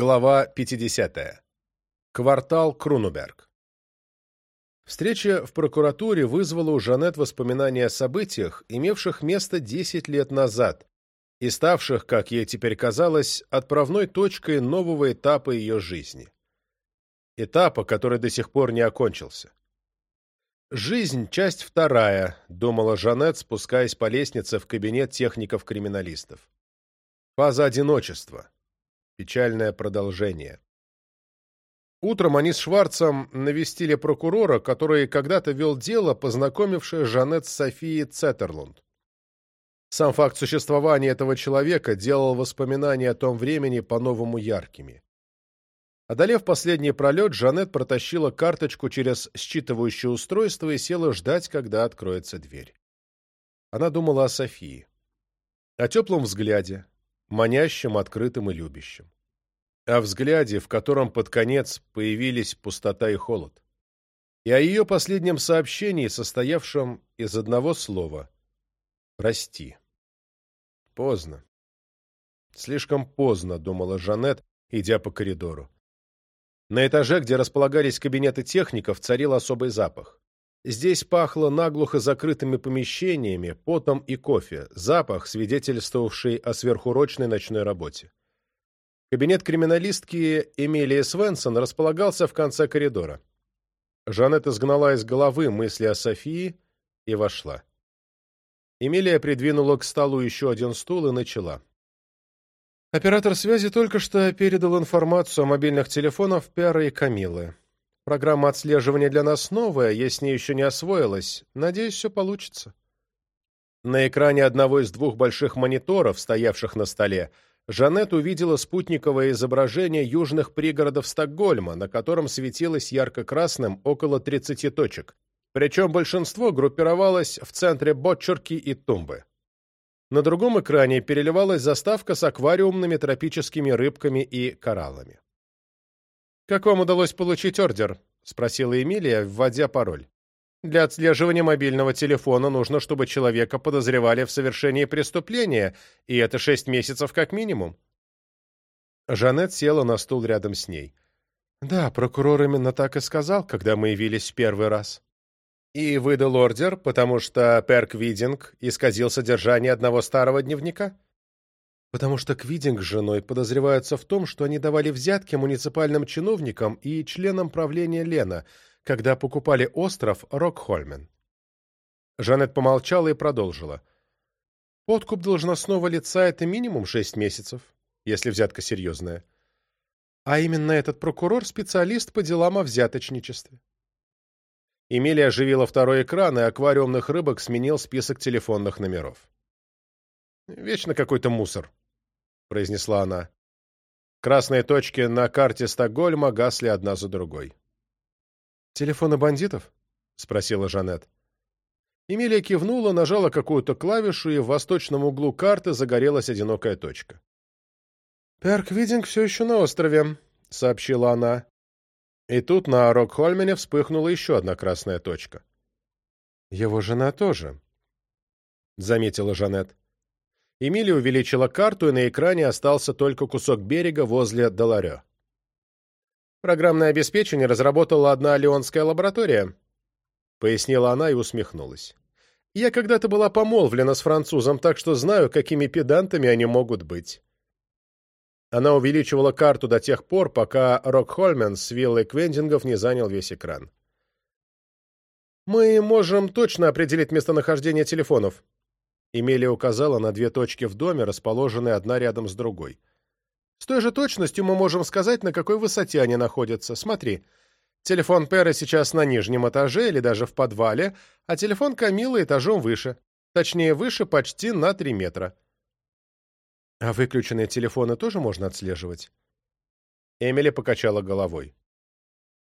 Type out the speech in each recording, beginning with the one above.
Глава 50. Квартал Крунуберг. Встреча в прокуратуре вызвала у Жанет воспоминания о событиях, имевших место 10 лет назад и ставших, как ей теперь казалось, отправной точкой нового этапа ее жизни. Этапа, который до сих пор не окончился. «Жизнь, часть вторая», — думала Жанет, спускаясь по лестнице в кабинет техников-криминалистов. «Фаза одиночества» Печальное продолжение. Утром они с Шварцем навестили прокурора, который когда-то вел дело, познакомившее Жанет с Софией Цеттерлунд. Сам факт существования этого человека делал воспоминания о том времени по-новому яркими. Одолев последний пролет, Жанет протащила карточку через считывающее устройство и села ждать, когда откроется дверь. Она думала о Софии. О теплом взгляде, манящим, открытым и любящим. О взгляде, в котором под конец появились пустота и холод. И о ее последнем сообщении, состоявшем из одного слова «Прости». Поздно. Слишком поздно, думала Жанет, идя по коридору. На этаже, где располагались кабинеты техников, царил особый запах. Здесь пахло наглухо закрытыми помещениями, потом и кофе, запах, свидетельствовавший о сверхурочной ночной работе. Кабинет криминалистки Эмилии Свенсон располагался в конце коридора. Жанет изгнала из головы мысли о Софии и вошла. Эмилия придвинула к столу еще один стул и начала. Оператор связи только что передал информацию о мобильных телефонах Пиары и Камилы. Программа отслеживания для нас новая, я с ней еще не освоилась. Надеюсь, все получится. На экране одного из двух больших мониторов, стоявших на столе, Жанет увидела спутниковое изображение южных пригородов Стокгольма, на котором светилось ярко-красным около 30 точек. Причем большинство группировалось в центре Ботчерки и Тумбы. На другом экране переливалась заставка с аквариумными тропическими рыбками и кораллами. «Как вам удалось получить ордер?» спросила Эмилия, вводя пароль. Для отслеживания мобильного телефона нужно, чтобы человека подозревали в совершении преступления, и это шесть месяцев как минимум. Жанет села на стул рядом с ней. Да, прокурор именно так и сказал, когда мы явились в первый раз. И выдал ордер, потому что Перк Видинг исказил содержание одного старого дневника. Потому что Квидинг с женой подозреваются в том, что они давали взятки муниципальным чиновникам и членам правления Лена, когда покупали остров Рокхольмен. Жанет помолчала и продолжила. Подкуп должностного лица — это минимум шесть месяцев, если взятка серьезная. А именно этот прокурор — специалист по делам о взяточничестве. Эмилия оживила второй экран, и аквариумных рыбок сменил список телефонных номеров. «Вечно какой-то мусор», произнесла она. Красные точки на карте Стокгольма гасли одна за другой. «Телефоны бандитов?» — спросила Жанет. Эмилия кивнула, нажала какую-то клавишу, и в восточном углу карты загорелась одинокая точка. Перквидинг все еще на острове», — сообщила она. И тут на Рокхольмене вспыхнула еще одна красная точка. «Его жена тоже», — заметила Жанет. Эмилия увеличила карту, и на экране остался только кусок берега возле Доларе. «Программное обеспечение разработала одна леонская лаборатория», — пояснила она и усмехнулась. «Я когда-то была помолвлена с французом, так что знаю, какими педантами они могут быть». Она увеличивала карту до тех пор, пока Рокхольмен с виллой Квендингов не занял весь экран. «Мы можем точно определить местонахождение телефонов», Эмилия указала на две точки в доме, расположенные одна рядом с другой. «С той же точностью мы можем сказать, на какой высоте они находятся. Смотри, телефон Пера сейчас на нижнем этаже или даже в подвале, а телефон Камилы этажом выше. Точнее, выше почти на три метра». «А выключенные телефоны тоже можно отслеживать?» Эмили покачала головой.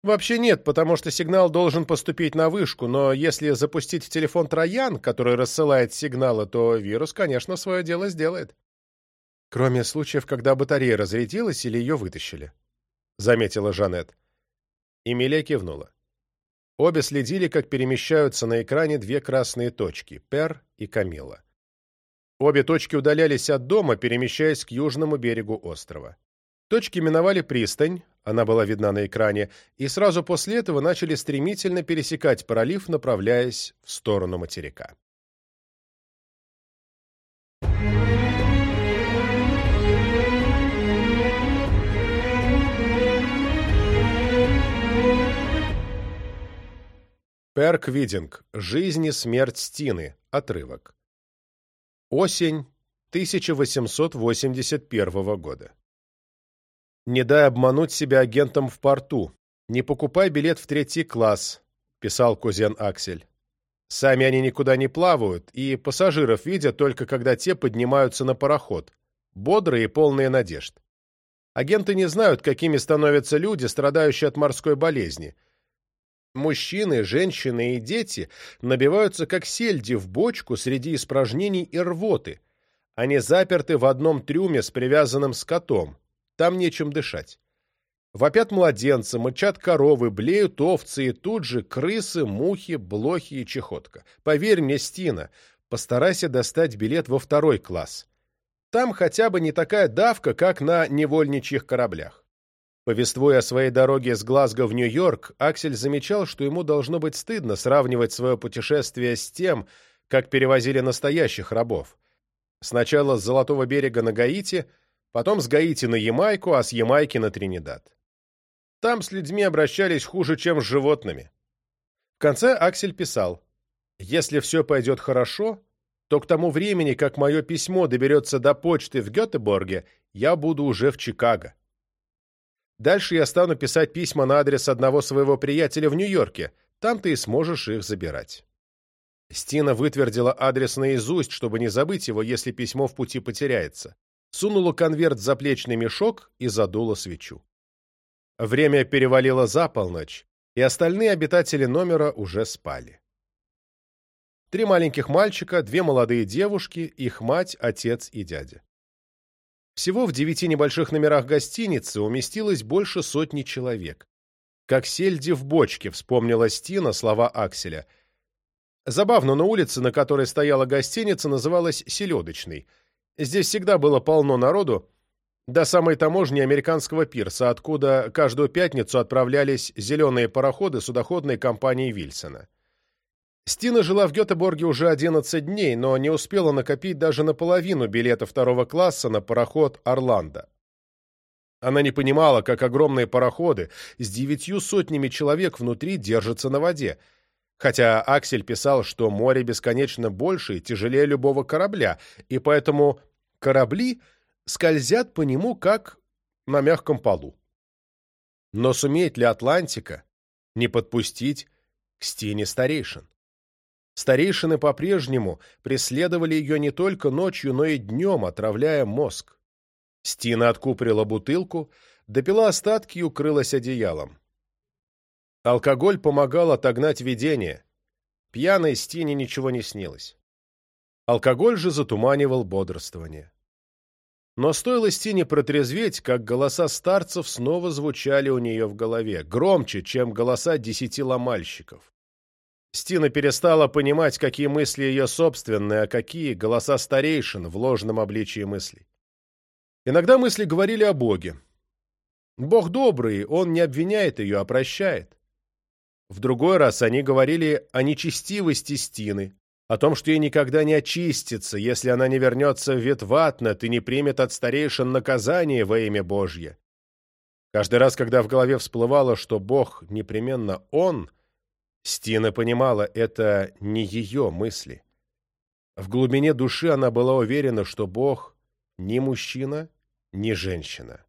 Вообще нет, потому что сигнал должен поступить на вышку, но если запустить телефон Троян, который рассылает сигналы, то вирус, конечно, свое дело сделает. Кроме случаев, когда батарея разрядилась или ее вытащили, — заметила Жанет. Эмилия кивнула. Обе следили, как перемещаются на экране две красные точки — Пер и Камила. Обе точки удалялись от дома, перемещаясь к южному берегу острова. Точки миновали пристань, она была видна на экране, и сразу после этого начали стремительно пересекать пролив, направляясь в сторону материка. Перк Видинг. Жизнь и смерть Стины. Отрывок. Осень 1881 года. «Не дай обмануть себя агентом в порту. Не покупай билет в третий класс», — писал кузен Аксель. «Сами они никуда не плавают, и пассажиров видят только когда те поднимаются на пароход, бодрые и полные надежд. Агенты не знают, какими становятся люди, страдающие от морской болезни. Мужчины, женщины и дети набиваются как сельди в бочку среди испражнений и рвоты. Они заперты в одном трюме с привязанным скотом. Там нечем дышать. Вопят младенцы, мычат коровы, блеют овцы, и тут же крысы, мухи, блохи и чехотка. Поверь мне, Стина, постарайся достать билет во второй класс. Там хотя бы не такая давка, как на невольничьих кораблях. Повествуя о своей дороге с Глазго в Нью-Йорк, Аксель замечал, что ему должно быть стыдно сравнивать свое путешествие с тем, как перевозили настоящих рабов. Сначала с Золотого берега на Гаити – Потом с Гаити на Ямайку, а с Ямайки на Тринидад. Там с людьми обращались хуже, чем с животными. В конце Аксель писал, «Если все пойдет хорошо, то к тому времени, как мое письмо доберется до почты в Гетеборге, я буду уже в Чикаго. Дальше я стану писать письма на адрес одного своего приятеля в Нью-Йорке, там ты и сможешь их забирать». Стина вытвердила адрес наизусть, чтобы не забыть его, если письмо в пути потеряется сунула конверт в заплечный мешок и задула свечу. Время перевалило за полночь, и остальные обитатели номера уже спали. Три маленьких мальчика, две молодые девушки, их мать, отец и дядя. Всего в девяти небольших номерах гостиницы уместилось больше сотни человек. Как сельди в бочке, вспомнила Стина слова Акселя. Забавно, но улица, на которой стояла гостиница, называлась «Селедочной», Здесь всегда было полно народу, до самой таможни американского пирса, откуда каждую пятницу отправлялись зеленые пароходы судоходной компании Вильсона. Стина жила в Гетеборге уже 11 дней, но не успела накопить даже наполовину билета второго класса на пароход «Орландо». Она не понимала, как огромные пароходы с девятью сотнями человек внутри держатся на воде – Хотя Аксель писал, что море бесконечно больше и тяжелее любого корабля, и поэтому корабли скользят по нему, как на мягком полу. Но сумеет ли Атлантика не подпустить к стене старейшин? Старейшины по-прежнему преследовали ее не только ночью, но и днем, отравляя мозг. Стина откуприла бутылку, допила остатки и укрылась одеялом. Алкоголь помогал отогнать видение. Пьяной Стине ничего не снилось. Алкоголь же затуманивал бодрствование. Но стоило Стине протрезветь, как голоса старцев снова звучали у нее в голове, громче, чем голоса десяти ломальщиков. Стина перестала понимать, какие мысли ее собственные, а какие голоса старейшин в ложном обличии мыслей. Иногда мысли говорили о Боге. Бог добрый, он не обвиняет ее, а прощает. В другой раз они говорили о нечестивости Стины, о том, что ей никогда не очистится, если она не вернется в Ветватнат и не примет от старейшин наказание во имя Божье. Каждый раз, когда в голове всплывало, что Бог непременно Он, Стина понимала, это не ее мысли. В глубине души она была уверена, что Бог ни мужчина, ни женщина.